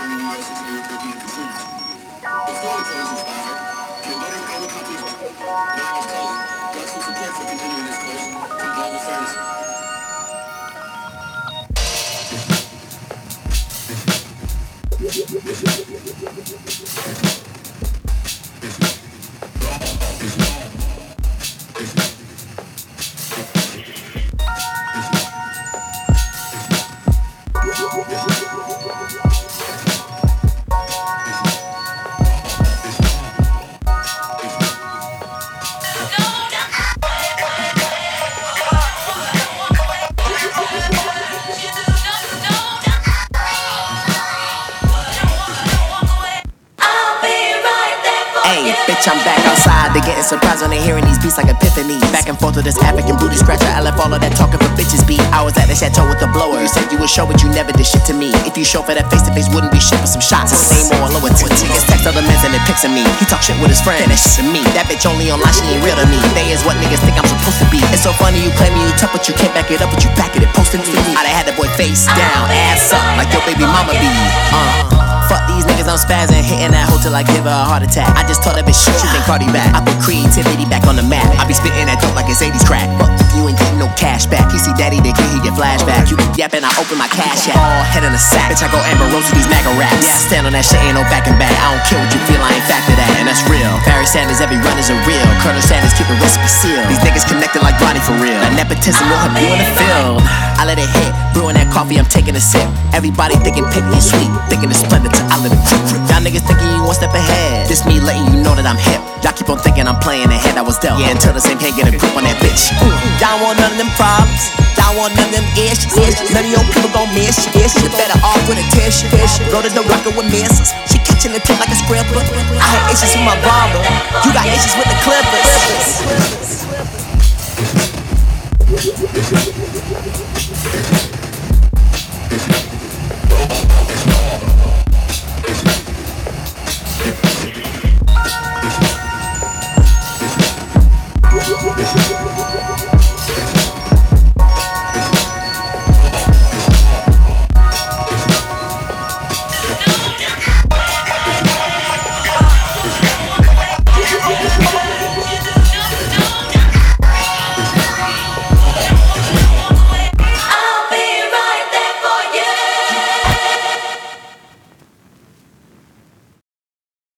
bringing the Bitch, I'm back outside. They're getting surprised when they hearing these beats like epiphanies. Back and forth with this African booty scratcher. I left all of that talking for bitches beat. I was at the chateau with the blower. You said you would show, but you never did shit to me. If you show for that face to face, wouldn't be shit but some shots. Same or lower tier. Niggas text other men and it pics of me. He talk shit with his friend. That shit to me. That bitch only online, she ain't real to me. They is what niggas think I'm supposed to be. It's so funny you claiming you tough, but you can't back it up, but you back it. It to me. I done had that boy face down, ass up, like your baby mama be. Uh. Niggas, I'm spazzing, hitting that hoe till I give her a heart attack. I just told that bitch shit, she think Cardi back. I put creativity back on the map. I be spitting that dope like it's 80s crack. Fuck you ain't getting no cash back. He see daddy, they he get flashback. You yapping, I open my cash app. All head in a sack. Bitch, I go Amber Rose with these MAGA raps. Yeah, I stand on that shit, ain't no back and back. I don't care what you feel, I ain't factor that, and that's real. Barry Sanders, every run is a real. Colonel Sanders, keep the recipe sealed. These niggas connected like Bonnie for real. That nepotism will help you in the field. I let it hit, brewing that coffee, I'm taking a sip. Everybody thinking pick me sweet, thinking it's splendid till I let it drip, drip. Y'all niggas thinking you one step ahead. This me letting you know that I'm hip. Y'all keep on thinking I'm playing the hand I was dealt. Yeah, until the same hand get a grip on that bitch. Mm. Y'all want none of them problems. Y'all want none of them issues. None of your people gon' miss you. You better off with a tissue. Go to the rocker with misses. She catching the tip like a scrapper. I had issues with my barber. You got issues with the clippers.